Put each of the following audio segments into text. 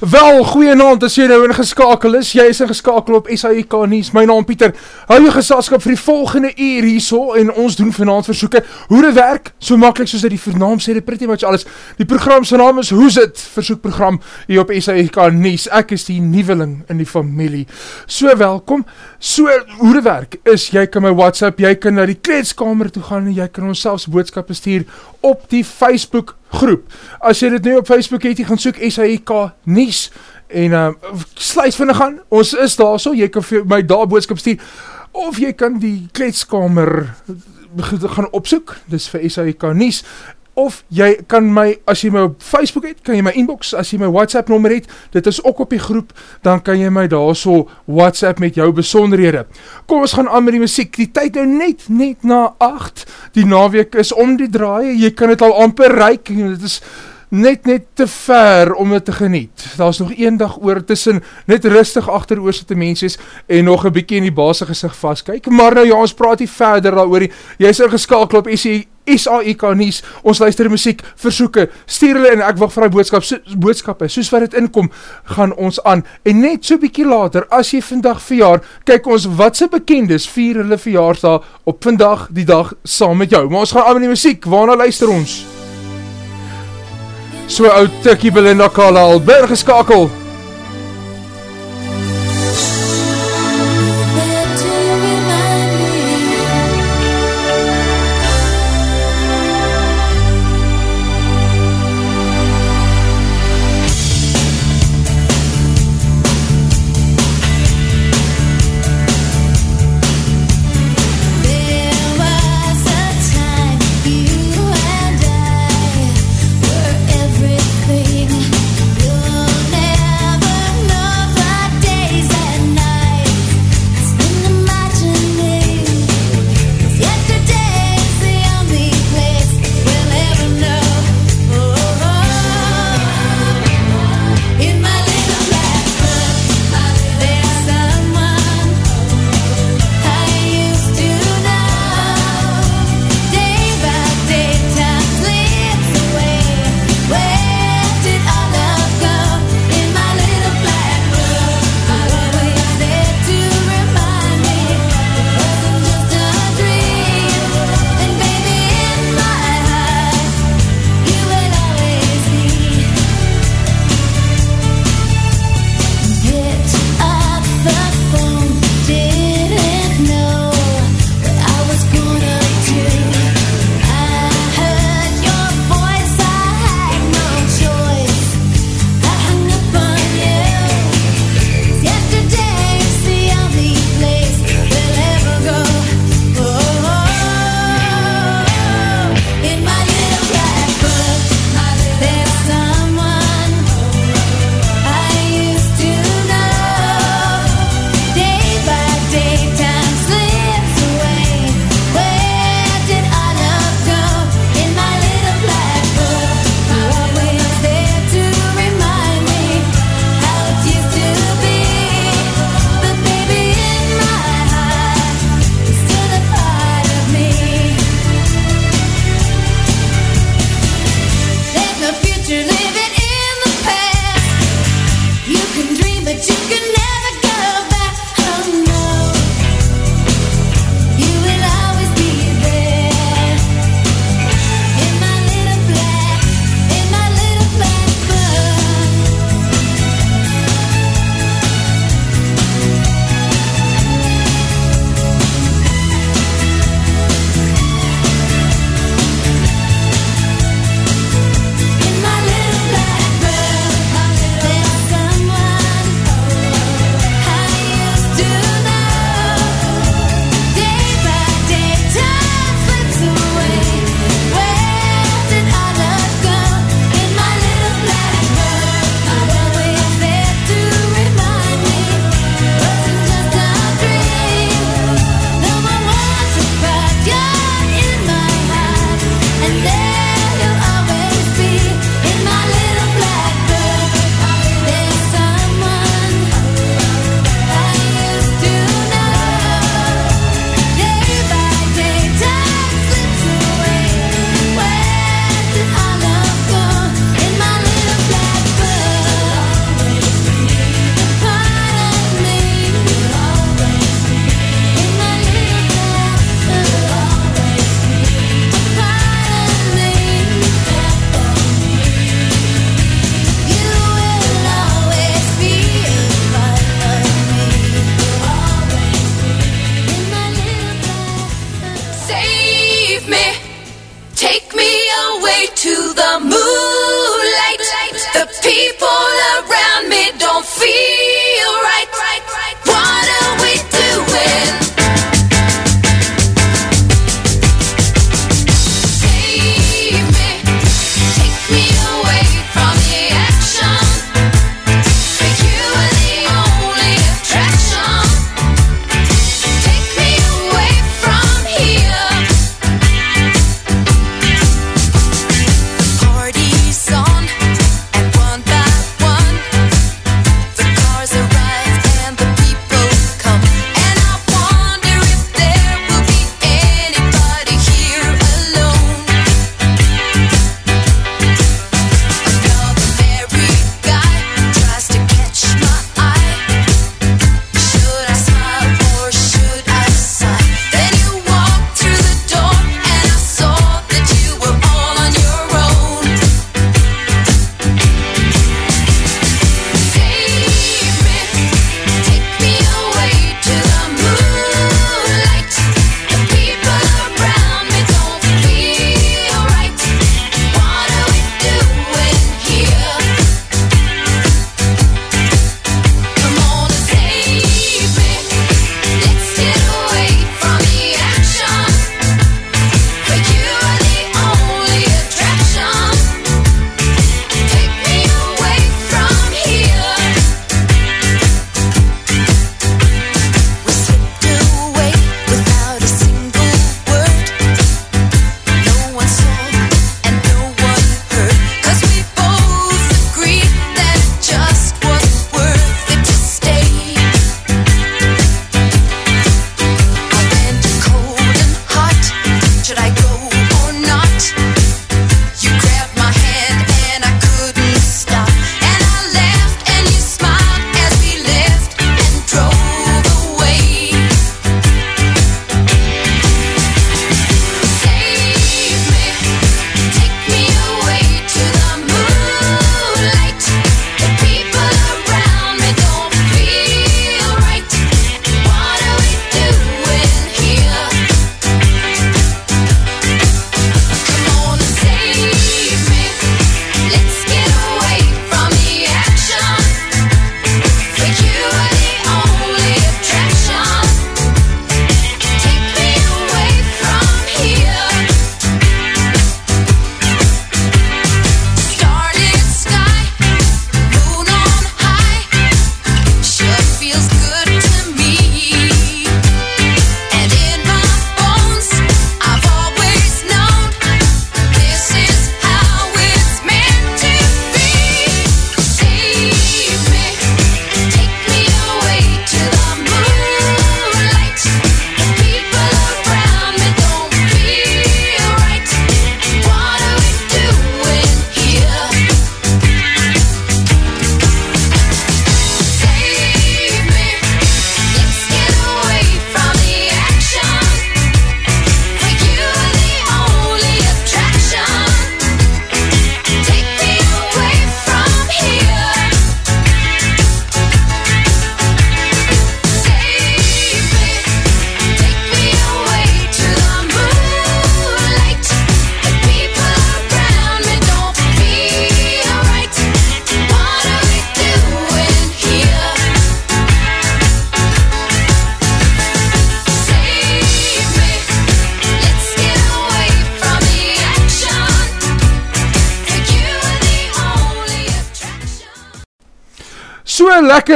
Wel, goeienaand as jy nou ingeskakel is. Jy is ingeskakel op SAIK nuus. My naam Pieter. Hou jou geselskap vir die volgende uur hierso en ons doen vanaand versoeke. Hoe dit werk, so maklik soos dit die vernaam sê, dit pretty much alles. Die program se naam is Hoe's dit? Versoekprogram hier op SAIK nuus. Ek is die nuweling in die familie. So welkom. So hoe dit werk is jy kan my WhatsApp, jy kan na die kleedskamer toe gaan en jy kan ons selfs boodskappe stuur op die Facebook groep. As jy dit nou op Facebook het, jy gaan soek SAIK nuus en uh sluit vinnig aan. Ons is daarso. Jy kan my daar boodskap stuur of jy kan die kletskamer gaan opsoek. Dis vir SAIK nuus of jy kan my as jy my op Facebook het, kan jy my inbox as jy my WhatsApp nommer het, dit is ook op die groep, dan kan jy my daarso WhatsApp met jou besonderhede. Kom ons gaan aan met die musiek. Die tyd nou net net na 8. Die naweek is om die draai. Jy kan dit al amper ryk. Dit is net net te ver om dit te geniet. Daar's nog een dag oor tussen net rustig agteroor sit te mense is en nog 'n bietjie in die base gesig vaskyk. Maar nou ja, ons praat nie verder daaroor nie. Jy's ingeskakel op SI SAIK nuus. Ons luister die musiek, versoeke, stuur hulle en ek wag vir daai boodskap so, boodskappe. Soos wat dit inkom, gaan ons aan. En net so bietjie later, as jy vandag verjaar, kyk ons wat se bekendes vier hulle verjaarsdag op vandag die dag saam met jou. Maar ons gaan aan met die musiek. Waarna luister ons? So ou Tikkie Belinda Kala al bergeskakel.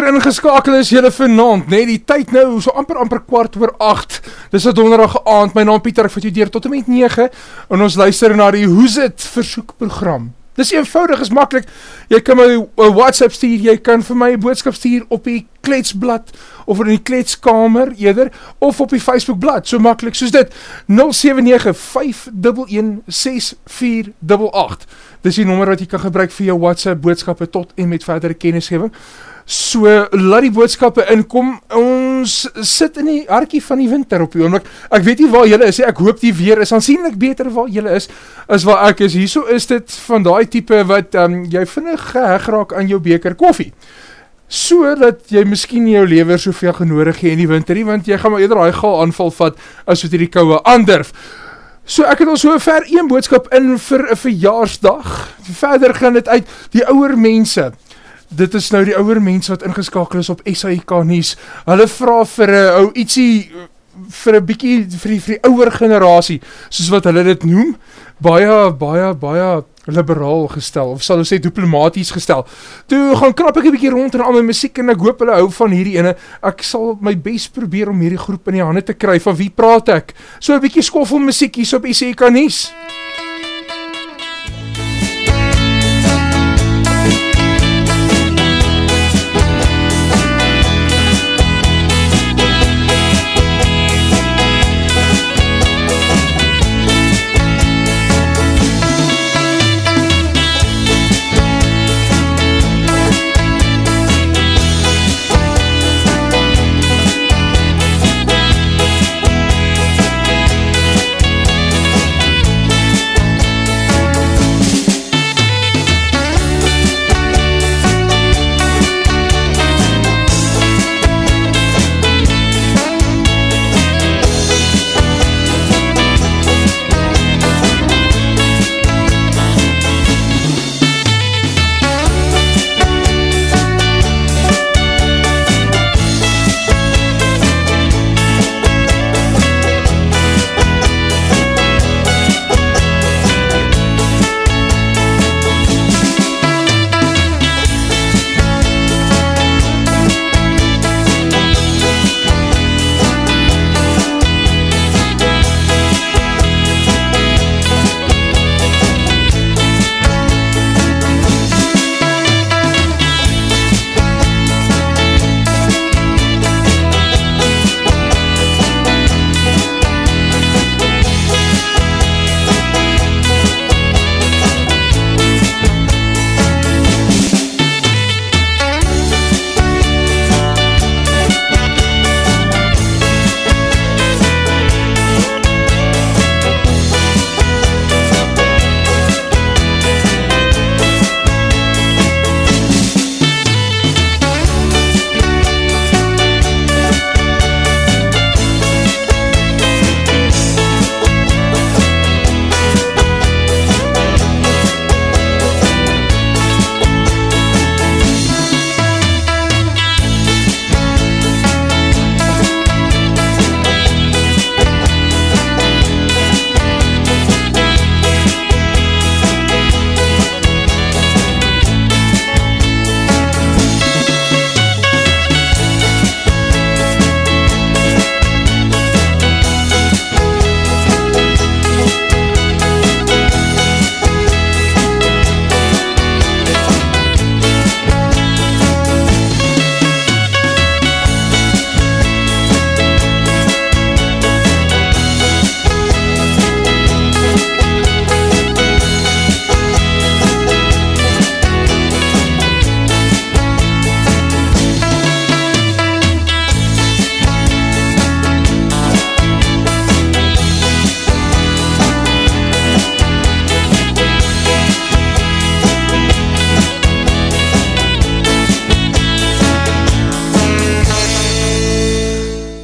Lekker ingeskakel is julle vanaand, net die tyd nou so amper amper kwart oor 8. Dis 'n donderdag aand. My naam Pieter, ek vat jou deur tot en met 9 en ons luister na die Hoe's dit versoekprogram. Dis eenvoudig, is maklik. Jy kan my 'n WhatsApp stuur, jy kan vir my boodskap stuur op die kletsblad of in die kletskamer eerder of op die Facebook bladsy. So maklik soos dit. 0795116488. Dis die nommer wat jy kan gebruik vir jou WhatsApp boodskappe tot en met verdere kennisgewing. So laat die boodskappe inkom. Ons sit in die hartjie van die winter op die oomblik. Ek weet nie waar julle is. Ek hoop die weer is aansienlik beter waar julle is as waar ek is. Hierso is dit van daai tipe wat um, jy vinnig geheg raak aan jou beker koffie so dat jy miskien jou lewer soveel genodig gee in die winter nie, want jy gaan maar eerder daai gaal aanval vat as wat hierdie koue aandurf. So ek het al so ver een boodskap in vir 'n verjaarsdag. Verder gaan dit uit die ouer mense. Dit is nou die ouer mense wat ingeskakel is op SAK nuus. Hulle vra vir 'n ou ietsie vir 'n bietjie vir die vir die ouer generasie, soos wat hulle dit noem. Baie baie baie liberaal gestel of sal ons sê diplomaties gestel. Toe gaan krap ek 'n bietjie rond in al my musiek en ek hoop hulle hou van hierdie ene. Ek sal my bes probeer om hierdie groep in die hande te kry. Van wie praat ek? So 'n bietjie skoffel musiek hier op ICK nuus.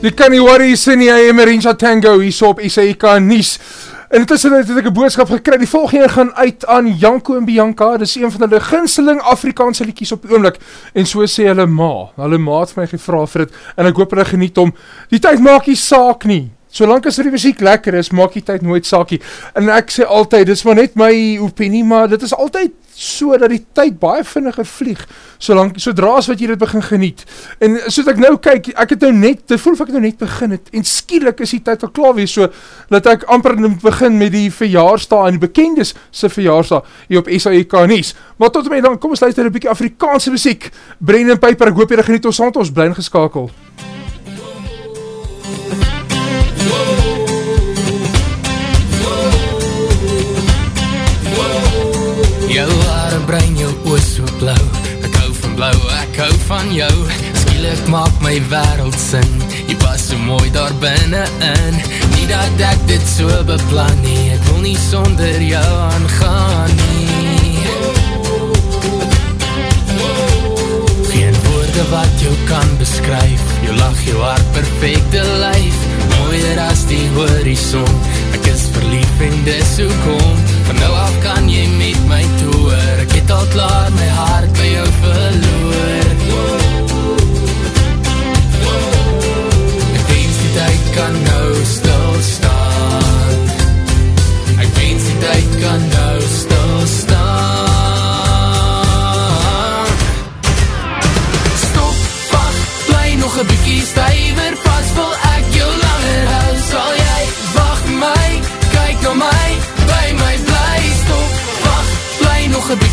Die kan nie worry sien nie, Emerinja Tango hier so op SAK nuus. En intussen het ek 'n boodskap gekry. Die volgende gaan uit aan Janko en Bianca. Dis een van hulle gunsteling Afrikaanse liedjies op die oomblik. En so sê hulle ma. Hulle ma het my gevra vir dit en ek hoop hulle geniet hom. Die tyd maak nie saak nie. Solank as die musiek lekker is, maak die tyd nooit saakie. En ek sê altyd, dis maar net my opinie, maar dit is altyd so dat die tyd baie vinniger vlieg, solank sodra as wat jy dit begin geniet. En soos ek nou kyk, ek het nou net, dit voel of ek nou net begin het en skielik is die tyd al klaar wees so dat ek amper moet begin met die verjaarsdag en die bekendes se verjaarsdag hier op SAK nuus. Maar tot en met dan kom ons luister 'n bietjie Afrikaanse musiek. Brendan Piper, ek hoop jy geniet ons met ons bly ingeskakel. Jou brein jou oor so blauw Ek hou van blauw, ek hou van jou. Skielik maak my wereld sin. Jy pas so mooi daar binnen in Nie dat ek dit so beplan nie. Ek wil nie sonder jou aangaan nie. Geen woorde wat jou kan beskryf. Jou lach, jou hart, perfecte lijf Mooier as die horizon Ek is verlief en dis hoe kom Van nou af kan jy toer Ek het al klaar my hart by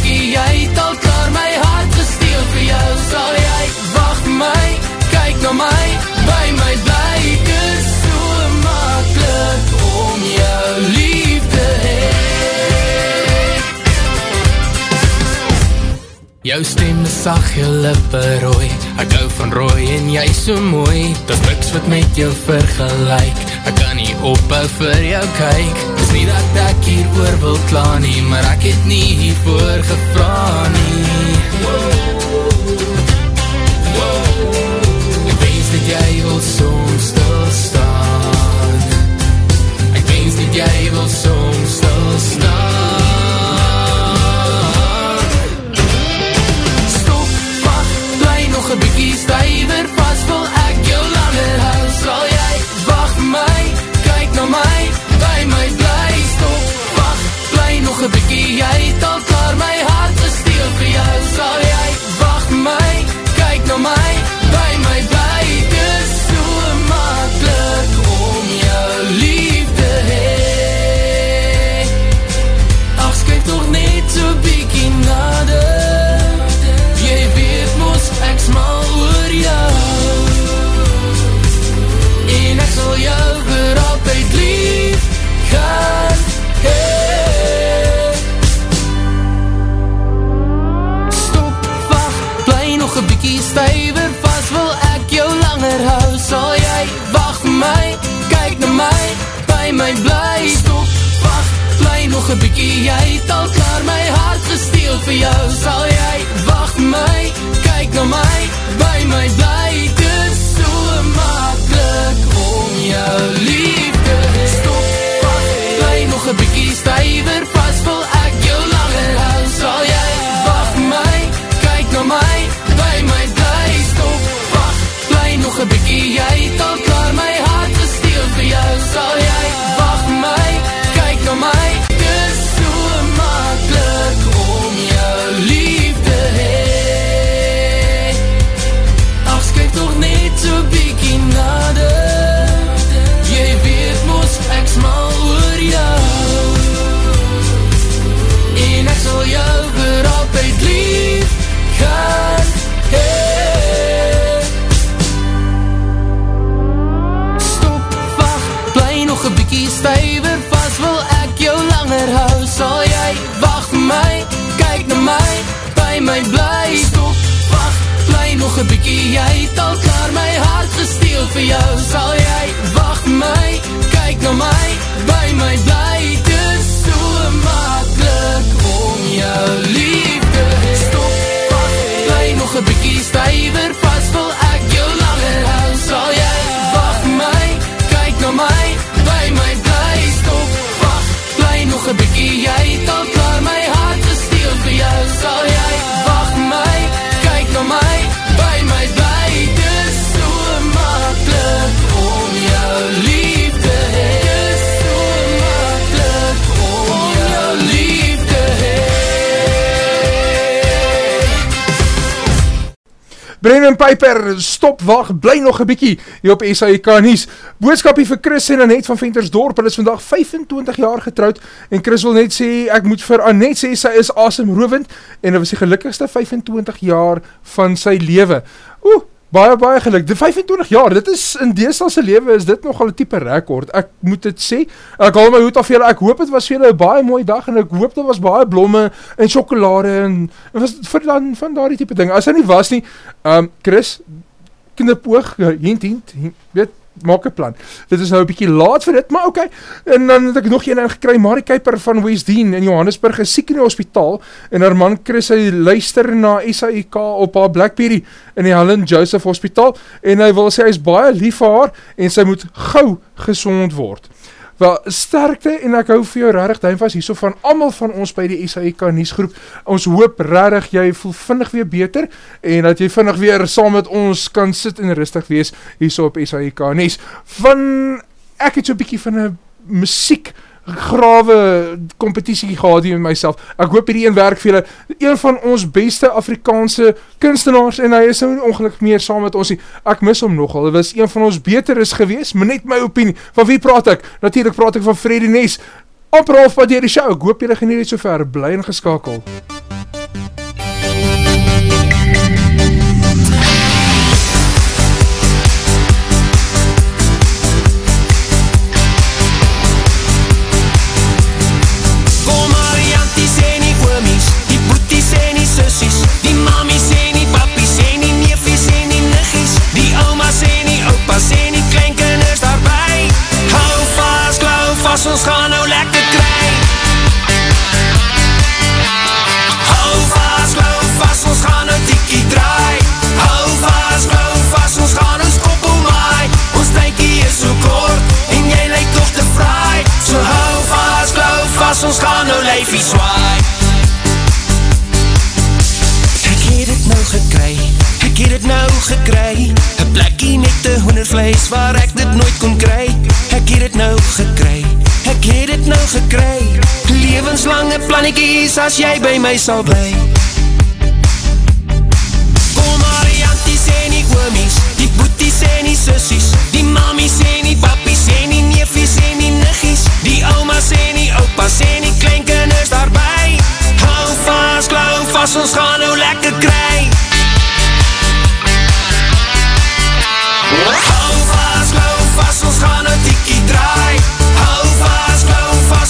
bykie, jy het al klaar my hart gesteel vir jou, sal jy wacht my, kyk na my, by my bly, het is so makkelijk om jou lief te hee. Jou stem is sag, jou lippe rooi, ek hou van rooi en jy so mooi, dat niks wat met jou vergelijk, ek kan nie ophou vir jou kyk, is nie dat ek hier oor wil kla nie, maar ek het nie hiervoor gevra nie. Ek wens dat jy wil soms stilstaan, ek wens dat jy wil soms stilstaan. Stop, wacht, bly nog een bykie stuiver, pas een bykie, jy het al klaar my hart gesteel vir jou, sal jy wacht my, kyk na my, by my bly, nog een bykie, jy het al klaar my Piper, stop, wacht, bly nog een bykie hier op SAIK Nies. Boodskapie vir Chris en Annette van Ventersdorp, hulle is vandag 25 jaar getrouwd en Chris wil net sê, ek moet vir Annette sê, sy is awesome rovend en dit was die gelukkigste 25 jaar van sy leven. Oeh, Baie baie geluk. Die 25 jaar, dit is in deesdae se lewe is dit nogal 'n tipe rekord. Ek moet dit sê. Ek haal my hoed af vir julle. Ek hoop dit was vir julle 'n baie mooi dag en ek hoop daar was baie blomme en sjokolade en en was vir dan van daardie tipe ding. As hy nie was nie, ehm um, Chris kinderpoog hint hint, hint weet maak 'n plan. Dit is nou 'n bietjie laat vir dit, maar oké. Okay. En dan het ek nog een ingekry, Marie Kuiper van Westdene in Johannesburg is siek in die hospitaal en haar man Chris hy luister na SAIK op haar Blackberry in die Helen Joseph Hospitaal en hy wil sê hy is baie lief vir haar en sy moet gou gesond word. Wel, sterkte en ek hou vir jou rarig duim vast hierso van amal van ons by die SAIK Niesgroep. Ons hoop rarig jy voel vinnig weer beter en dat jy vinnig weer saam met ons kan sit en rustig wees hierso op SAIK Nies. Van, ek het so bykie van een muziek grawe competitie gehad hier met myself. Ek hoop hierdie een werk vir julle. Een van ons beste Afrikaanse kunstenaars en hy is nou ongelukkig meer saam met ons. Ek mis hom nogal. Hy was een van ons beter is gewees, maar net my opinie. Van wie praat ek? Natuurlijk praat ek van Freddy Nes. Amper half wat dier die show. Ek hoop julle geniet so ver. Bly en vast, ons gaan nou lijfie zwaai Ek het het nou gekry, ek het het nou gekry. Een plekkie met die hoendervlees waar ek dit nooit kon kry. Ek het het nou gekry ek het het nou gekry. Levenslange plannekies as jy by my sal bly. Kom maar die anties en die oomies Die boeties en die sissies Die mamies en die papies Omas en die opas En die kleinkinders daarby Hou vast, klauw vast, ons gaan nou lekker kry. Hou vast, klauw vast, ons gaan nou tikkie draai.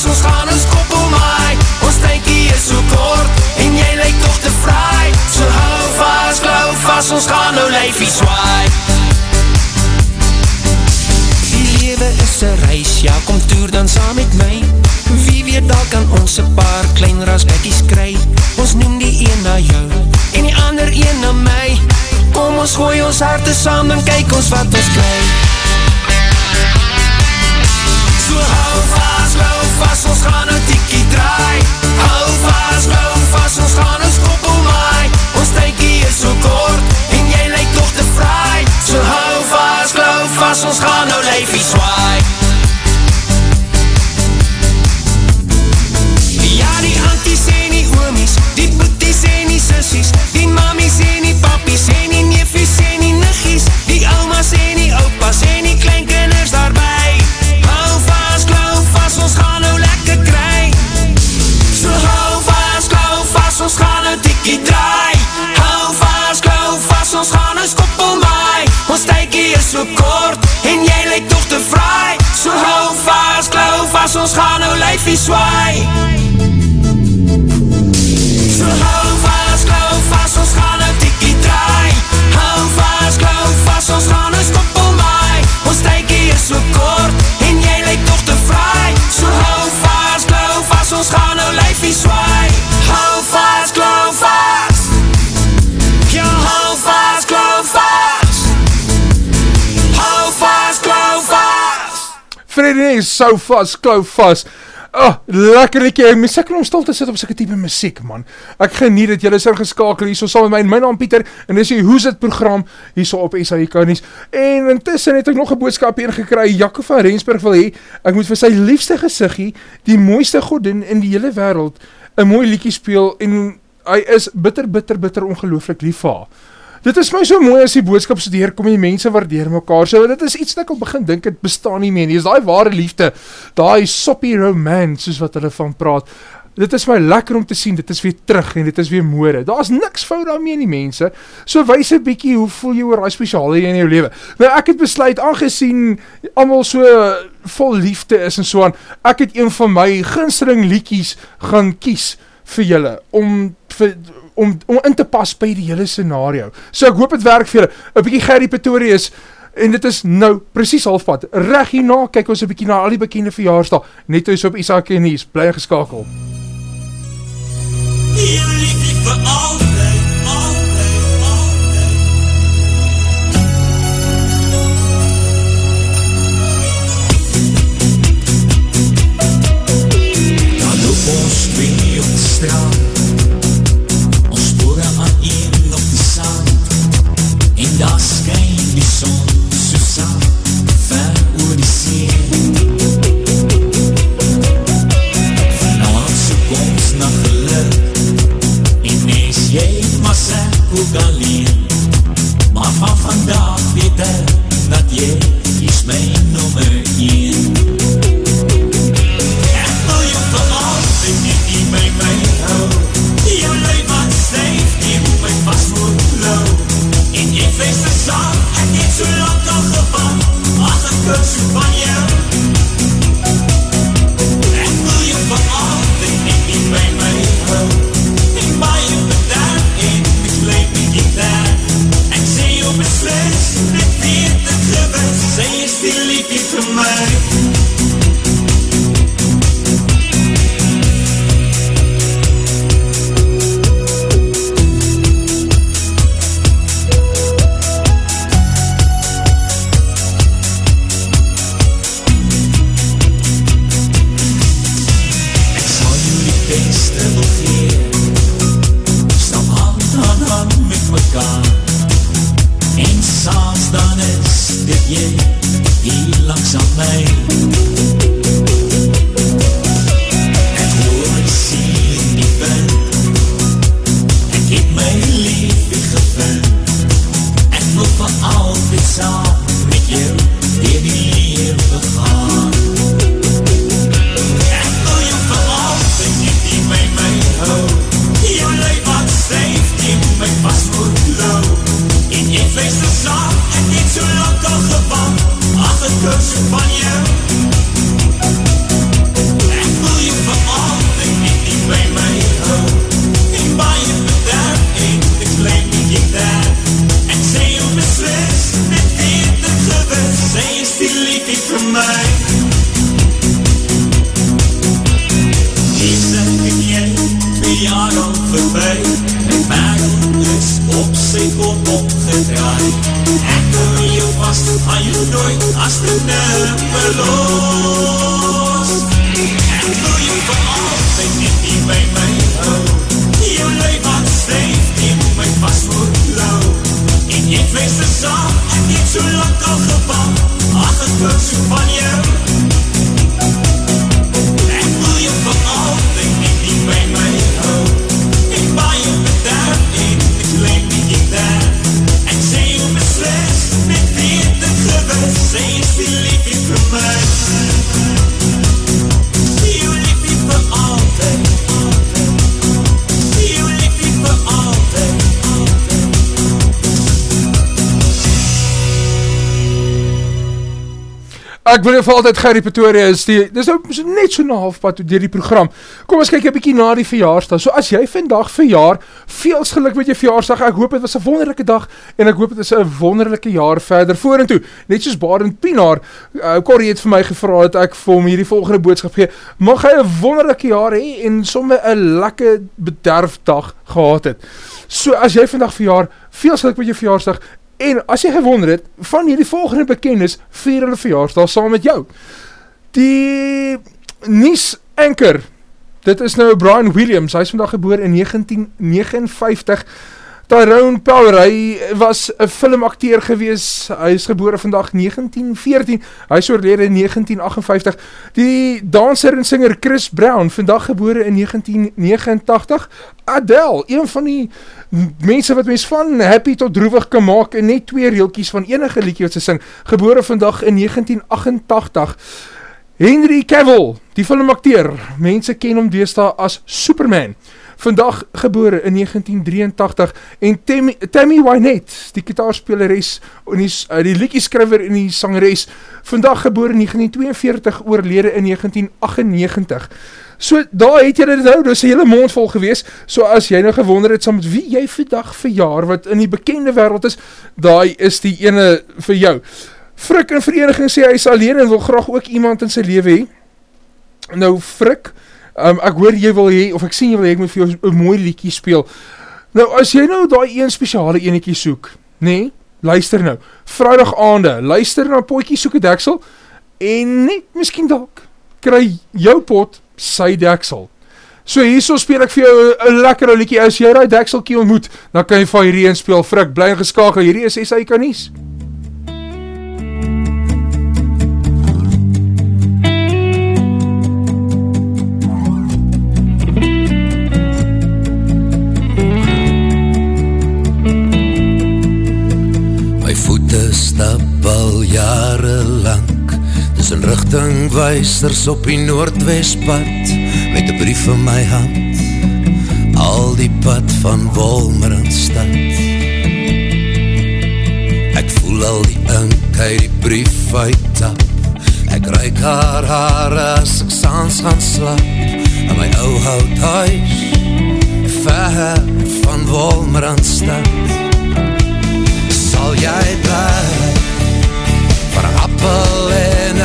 Ons gaan ons koppel maai Ons tijkie is so kort En jy lyk toch te fraai. So hou vast, glau vast Ons gaan nou lijfie zwaai Die lewe is een reis Ja, kom toer dan saam met my. Wie weet al kan ons een paar Klein rasbekkies kry. Ons noem die een na jou En die ander een na my. Kom ons gooi ons harte saam En kyk ons wat ons kry. So hou vast, glau vast, ons gaan een tikkie draai. Hou vast, hou vast, ons gaan vast, ons gaan nou lijfie zwaai. Ja, die anties en die oomies, die boeties en die sissies lijfie zwaai So hou vast, ons gaan draai. Hou vast, vast, gaan Ons tijkie is so kort, en toch te fraai. So hou vast, hou vast, gaan nou lijfie zwaai. Hou vast, hou vast. Ja, hou vast, hou vast. Hou vast, is so vast, vast. Oh, lekker. Ek mis ek om stil te sit op sulke tipe musiek, man. Ek geniet dit. Julle is ingeskakel hierso saam met my en my naam Pieter en dis die Hoes dit program hierso op SAK nuus. En intussen het ek nog 'n boodskap hier gekry. Jaco van Rensburg wil hê ek moet vir sy liefste gesiggie, die mooiste godin in die hele wêreld, 'n mooi liedjie speel en hy is bitter bitter bitter ongelooflik lief haar. Dit is my so mooi as die boodskap so deurkom en die mense waardeer mekaar. So dit is iets wat ek al begin dink dit bestaan nie meer nie. Dis daai ware liefde, daai soppy romance soos wat hulle van praat. Dit is my lekker om te sien dit is weer terug en dit is weer mode. Daar's niks fout daarmee nie mense. So wys 'n bietjie hoe voel jy oor daai spesiale in jou lewe. Nou ek het besluit aangesien almal so vol liefde is en so aan, ek het een van my gunsteling liedjies gaan kies vir julle om vir om om in te pas by die hele scenario. So ek hoop dit werk vir julle. 'n Bietjie Gerry Pretorius en dit is nou presies halfpad. Reg hierna kyk ons 'n bietjie na al die bekende verjaarsdae net toe so op Isak en Nies bly geskakel. Jou liefde vir altyd, son nooit as Ek wil jou vir altyd Gerry Pretoria is die dis nou so net so na halfpad deur die program. Kom ons kyk 'n bietjie na die verjaarsdag. So as jy vandag verjaar, veels geluk met jou verjaarsdag. Ek hoop dit was 'n wonderlike dag en ek hoop dit is 'n wonderlike jaar verder vorentoe. Net soos Barend Pinaar, uh, Corrie het vir my gevra dat ek vir hom hierdie volgende boodskap gee. Mag hy 'n wonderlike jaar hê en sommer 'n lekker bederfdag gehad het. So as jy vandag verjaar, veels geluk met jou verjaarsdag En as jy gewonder het, van hierdie volgende bekennis vier hulle verjaarsdag saam met jou. Die nuus anker. Dit is nou Brian Williams. Hy is vandag gebore in 1959. Tyrone Power, hy was 'n filmakteur gewees. Hy is gebore vandag 1914. Hy is oorlede in 1958. Die danser en singer Chris Brown, vandag gebore in 1989. Adele, een van die mense wat mens van happy tot droewig kan maak en net twee reeltjies van enige liedjie wat sy sing, gebore vandag in 1988. Henry Cavill, die filmakteur, mense ken hom deesdae as Superman vandag gebore in 1983 en Tammy, Tammy Wynette, die gitaarspeeleres en die, uh, die liedjeskrywer en die sangeres, vandag gebore in 1942, oorlede in 1998. So daar het julle nou, dis 'n hele mond vol gewees. So as jy nou gewonder het saam met wie jy vandag verjaar wat in die bekende wêreld is, daai is die ene vir jou. Frik in vereniging sê hy is alleen en wil graag ook iemand in sy lewe hê. Nou Frik, um, ek hoor jy wil hê of ek sien jy wil hê ek moet vir jou 'n mooi liedjie speel. Nou as jy nou daai een spesiale enetjie soek? Nee, luister nou. Vrydag aande, luister na potjie soek 'n deksel en net miskien dalk kry jou pot sy deksel. So hierso speel ek vir jou 'n lekker liedjie. As jy daai dekseltjie ontmoet, dan kan jy van hierdie een speel. Frik, bly geskakel. Hierdie is SA Kanies. Tussen richtingwijsters op die Noordwestpad. Met een brief in my hand. Al die pad van Wolmer in stad. Ek voel al die ink uit die brief uittap. Ek ruik haar haar as ek saans gaan slap In my ou hout huis Ver van Wolmer in stad jy blij? Van appel en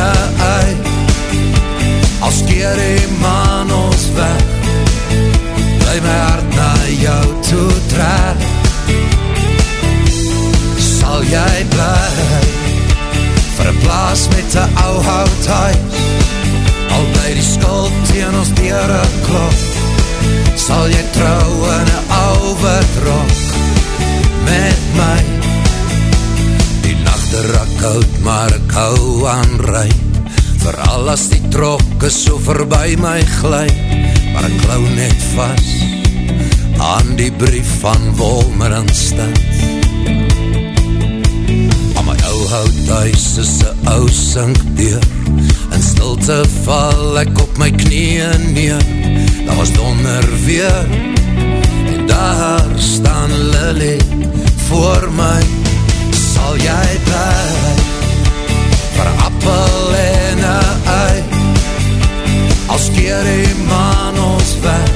Als keer die man ons weg Bly my hart na trokke so voorbij my glij Maar ek klauw net vast Aan die brief van Wolmer en Stad Aan my ou hout thuis is een ou sinkdeur In stilte val ek op my knieën neer. Dat was donder weer En daar staan Lily voor my. Sal jy blij vir appel en Als keer die man ons weg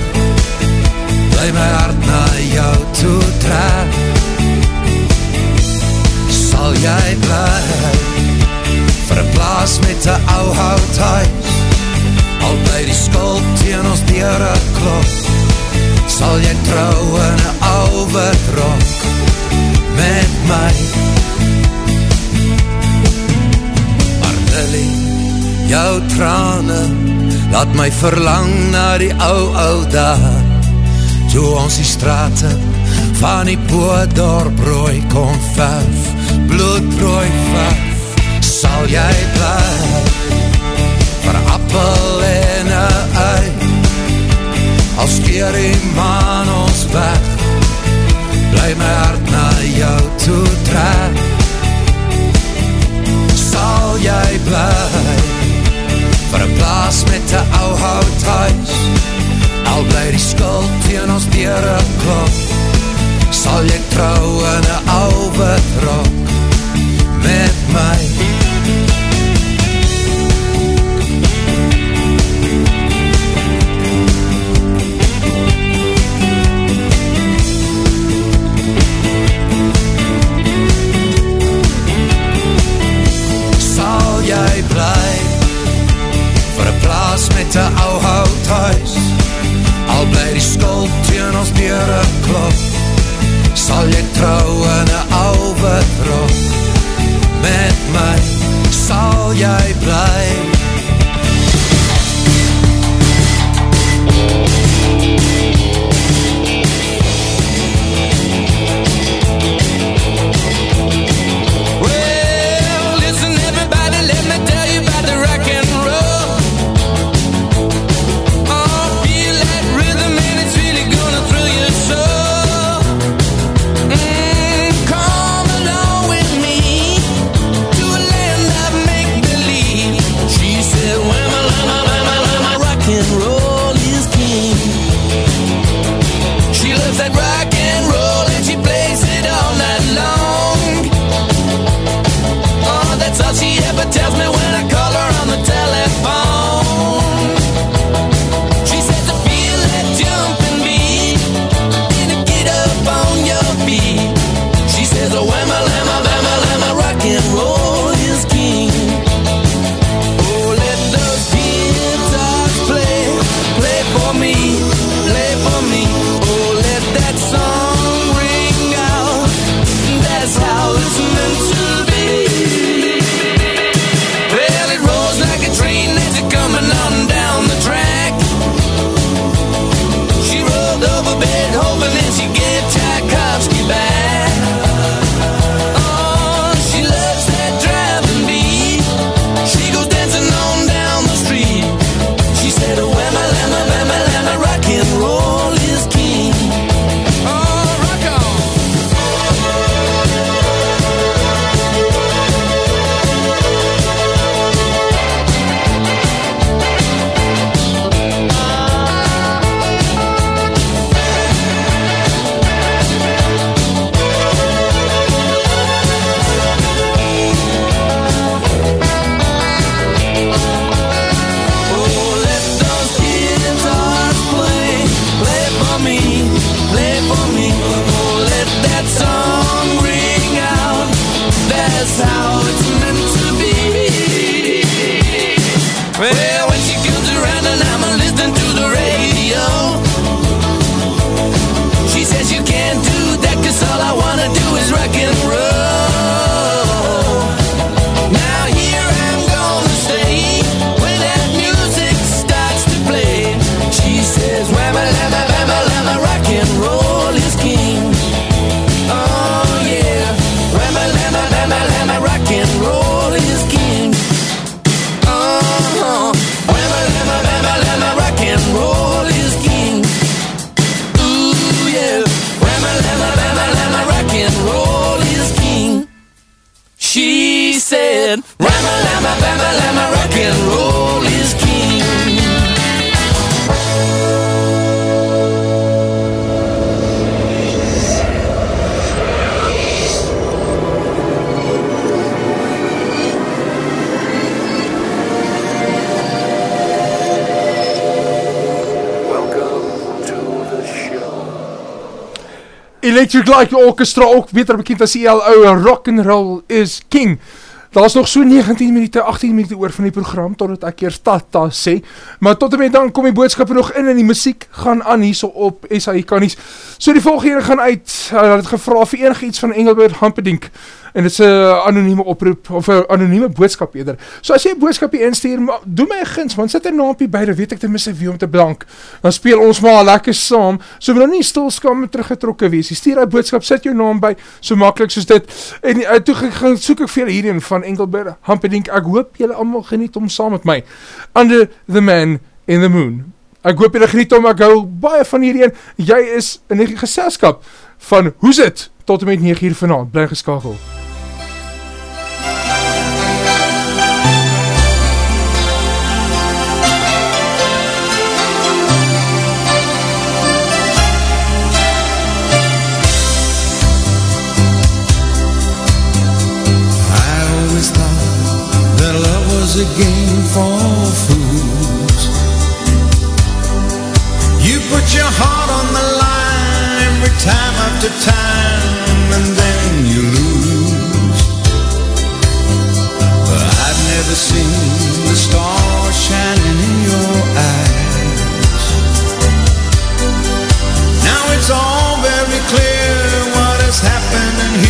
Bly my hart na jou toe trek. Sal jy bly vir een plaas met een ou hout huis. Al bly die skuld teen ons een klok Sal jy trouw in een ouwe drok Met my? Lily, jou trane Laat my verlang na die ou ou daar Toe ons die straten van die boodorprooi kon verf Bloedprooi verf Sal jy blijf Vir appel en ui Als keer die maan ons weg. Bly my hart na jou toe trek. Sal jy bly Vir een plaas met een ou hout huis. Al bly die skuld teen ons dier een klok Sal jy trouw in een ouwe trok Met my sal jy Electric Light Orchestra, ook beter bekend as ELO, Rock and Roll is King. Daar is nog so 19 minute, 18 minute oor van die program, totdat ek eers tata sê. Maar tot en met dan kom die boodskappe nog in en die muziek gaan aan hier so op SAI Kanies. So die volgende gaan uit, hy uh, het gevra vir enige iets van Engelbert Hampedink en dit is een anonieme oproep, of een anonieme boodskap eerder. So as jy een boodskap hier instuur, doe my een gins, want sit een naampie by, dan weet ek tenminste wie om te bedank. Dan speel ons maar lekker saam, so wil nie stilskam en teruggetrokken wees. Stuur een boodskap, sit jou naam by, so makkelijk soos dit. En uh, toe gaan soek ek veel hierin van Engelbert Hampedink. Ek hoop jylle allemaal geniet om saam met my. Under the Man in the Moon. Ek hoop jylle geniet om, ek hou baie van hierin. Jy is in die geselskap van Hoes het? Tot en met 9 uur vanavond. Bly geskakeld. A game for fools. You put your heart on the line every time after time, and then you lose. But I've never seen the stars shining in your eyes. Now it's all very clear what is happening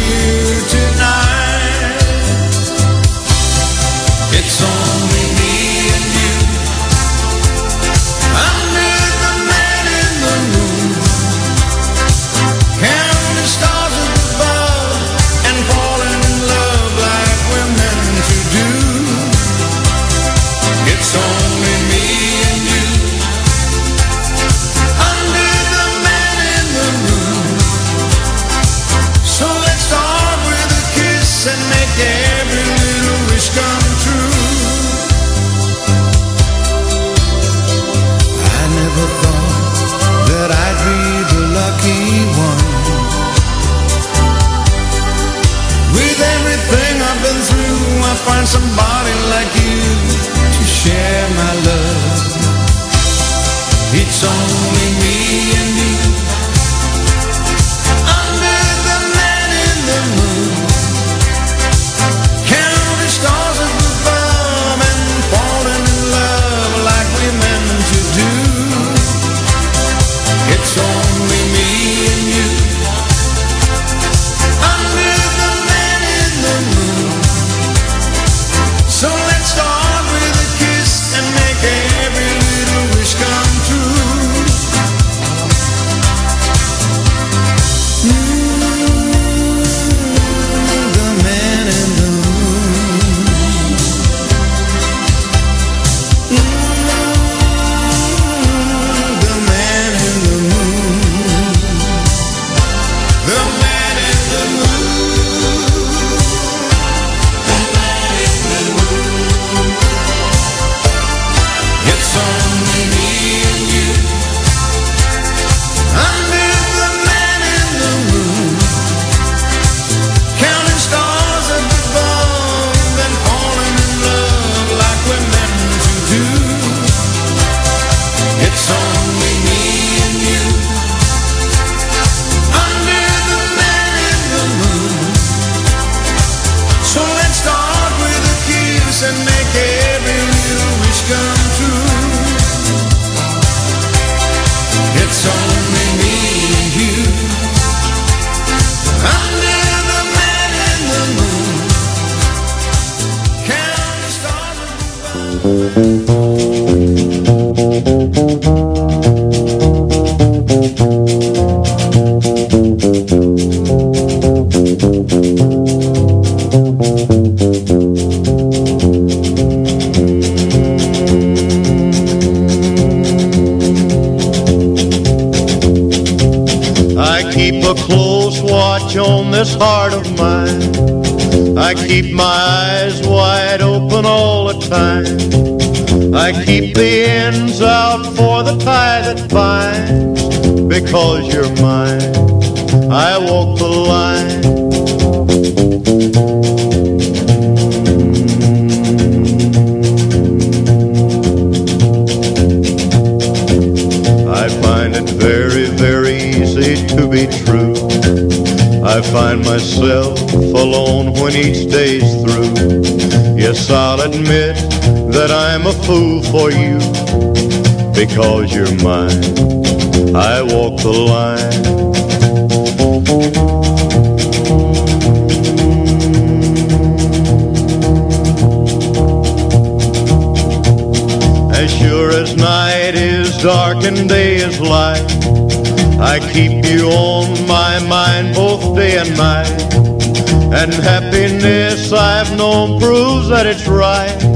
And make every little wish come true. It's only me and you. Under the man in the moon Keep the ends out for the tie that binds, because you're mine. I walk the line. I find it very, very easy to be true. I find myself alone when each day's through. Yes, I'll admit that I'm a fool for you because you're mine. I walk the line. As sure as night is dark and day is light, I keep you on my mind both day and night. And happiness I've known proves that it's right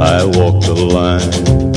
I walk the line.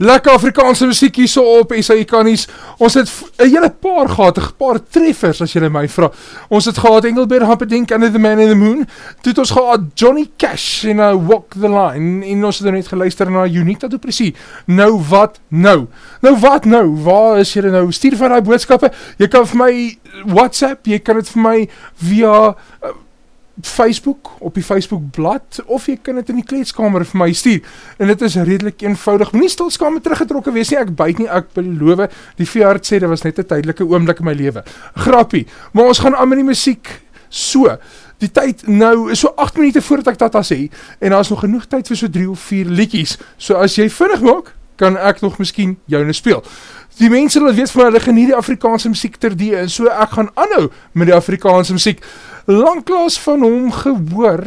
Lekker Afrikaanse muziek hier so op SAIK Nies. Ons het een hele paar gehad, een paar treffers as jylle my vraag. Ons het gehad Engelbert Humperdinck and the Man in the Moon. Toe het ons gehad Johnny Cash en uh, Walk the Line. En ons het er net geluister na Unita du Plessis. Nou wat nou? Nou wat nou? Waar is jylle nou? Stuur van die boodskappe. Jy kan vir my WhatsApp, jy kan het vir my via... Uh, Facebook, op die Facebook blad, of jy kan het in die kleedskamer vir my stuur, en dit is redelijk eenvoudig, moet nie stilskamer teruggetrokken wees nie, ek byt nie, ek beloof, die veearts sê, dit was net een tydelike oomlik in my leven, grappie, maar ons gaan aan die muziek, so, die tyd nou, so 8 minuten voordat ek dat as sê, en daar is nog genoeg tyd vir so 3 of 4 liedjies, so as jy vinnig maak, kan ek nog miskien joune speel. Die mense wat weet van hulle geniet die Afrikaanse muziek ter die, en so ek gaan anhou met die Afrikaanse muziek, langklaas van hom gehoor,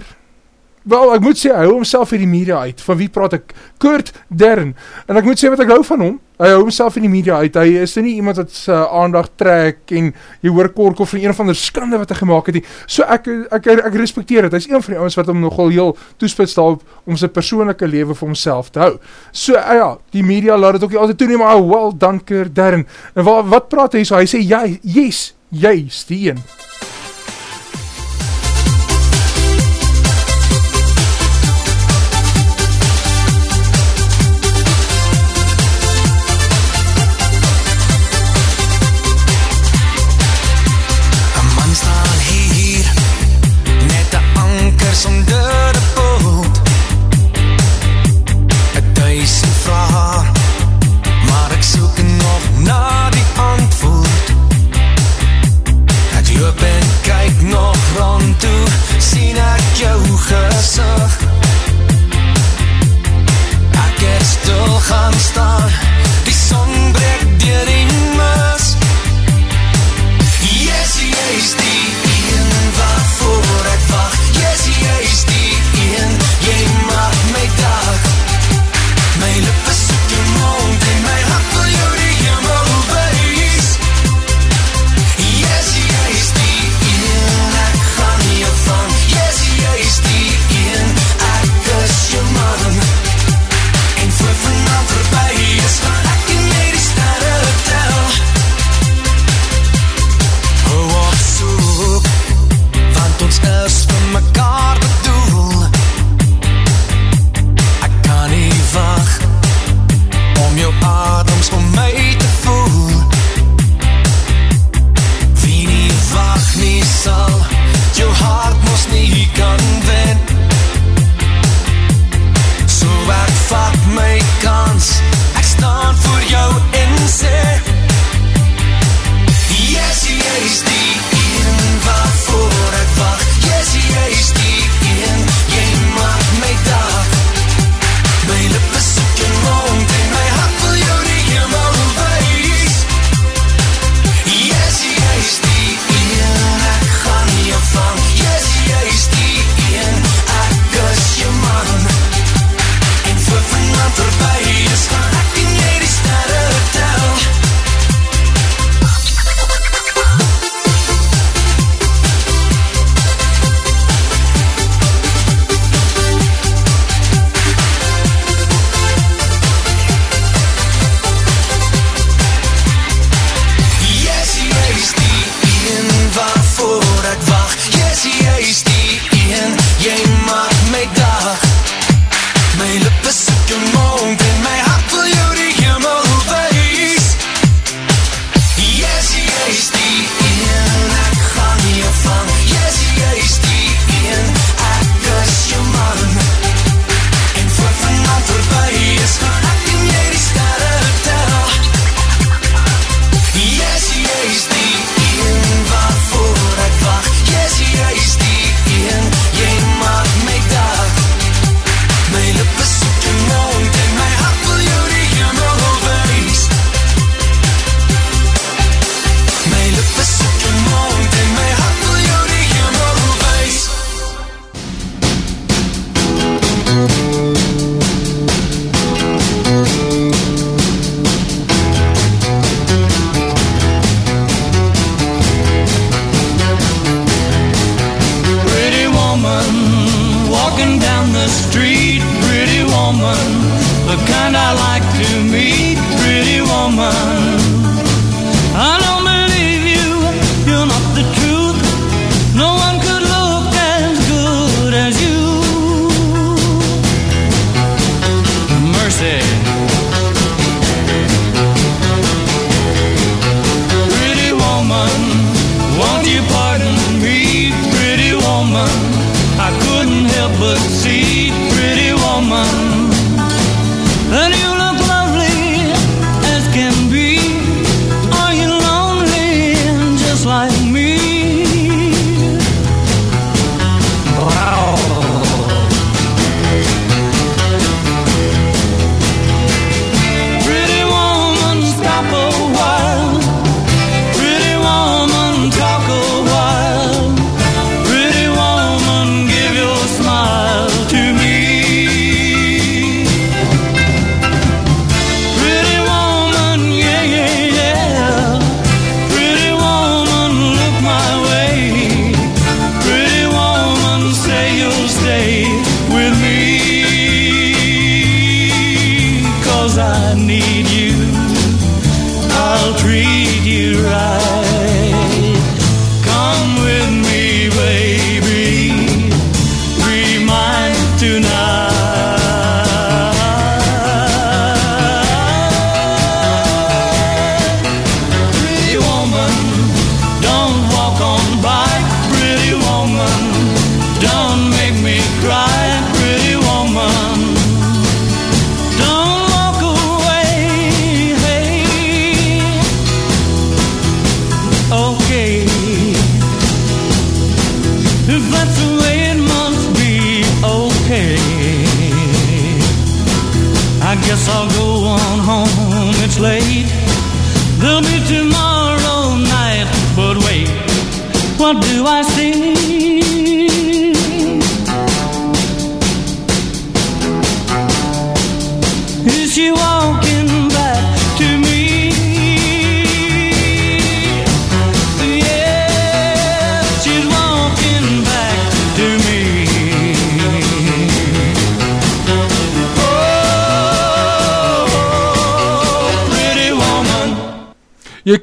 wel, ek moet sê, hy hou homself in die media uit, van wie praat ek, Kurt Dern, en ek moet sê wat ek hou van hom, hy hou homself in die media uit, hy is nie iemand wat sy aandag trek, en jy hoor korkel van een of ander skande wat hy gemaakt het, nie. so ek, ek, ek, ek respecteer het, hy is een van die ouwens wat hom nogal heel toespits daarop, om sy persoonlijke leven vir homself te hou, so uh, ja, die media laat het ook nie altyd toeneem, maar well done Kurt Dern, en wat, wat praat hy so, hy sê, ja, yes, jy is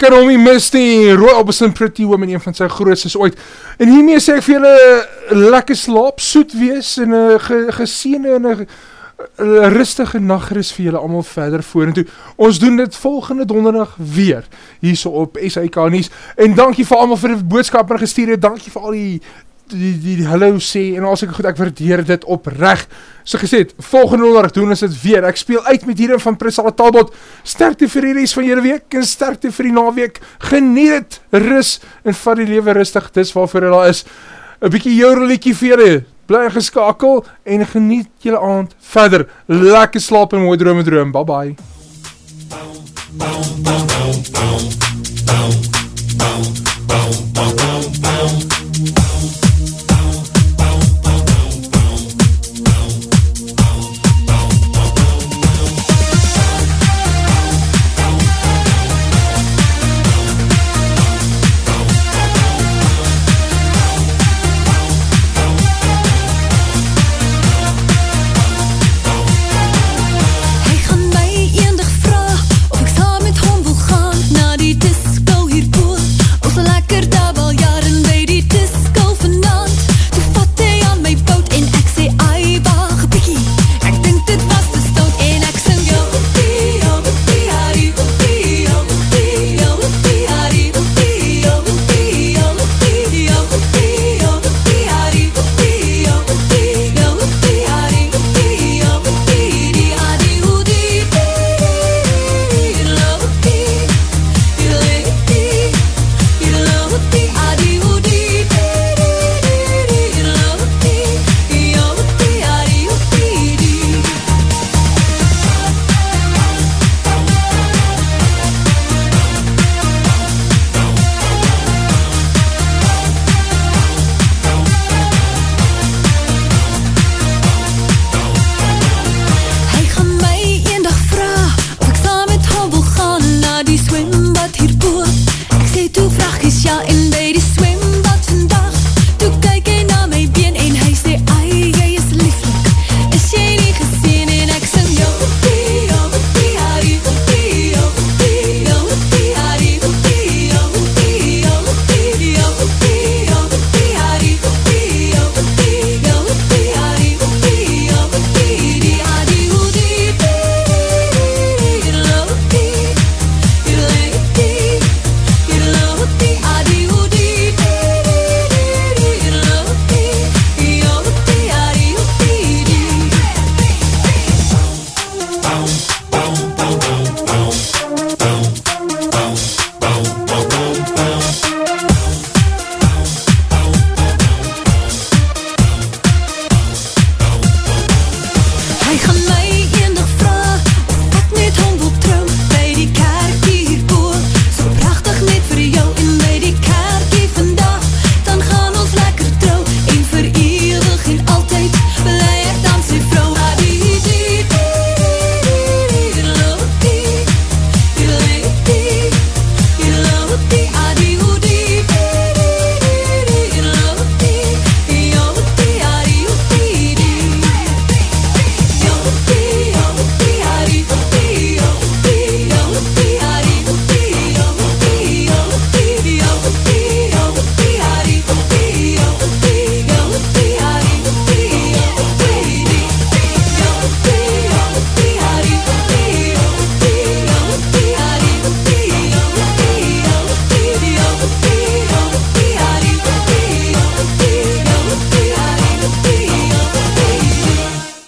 kan hom nie mis nie, Roy Orbison Pretty Woman, een van sy grootstes ooit. En hiermee sê ek vir julle lekker slaap, soet wees en 'n ge, geseënde en 'n 'n rustige nagrus vir julle almal verder vorentoe. Ons doen dit volgende donderdag weer hierso op SAK nuus. En dankie vir almal vir die boodskappe gestuur het. Dankie vir al die die die, die hallo sê en as ek goed ek waardeer dit opreg. So gesê, het, volgende donderdag doen ons dit weer. Ek speel uit met hierdie van Priscilla Talbot. Sterkte vir die res van julle week en sterkte vir die naweek. Geniet dit, rus en vat die lewe rustig. Dis waarvoor dit daar is. 'n Bietjie jourlietjie vir julle. Bly geskakel en geniet julle aand verder. Lekker slaap en mooi drome droom. Bye bye. Boom, boom, boom, boom.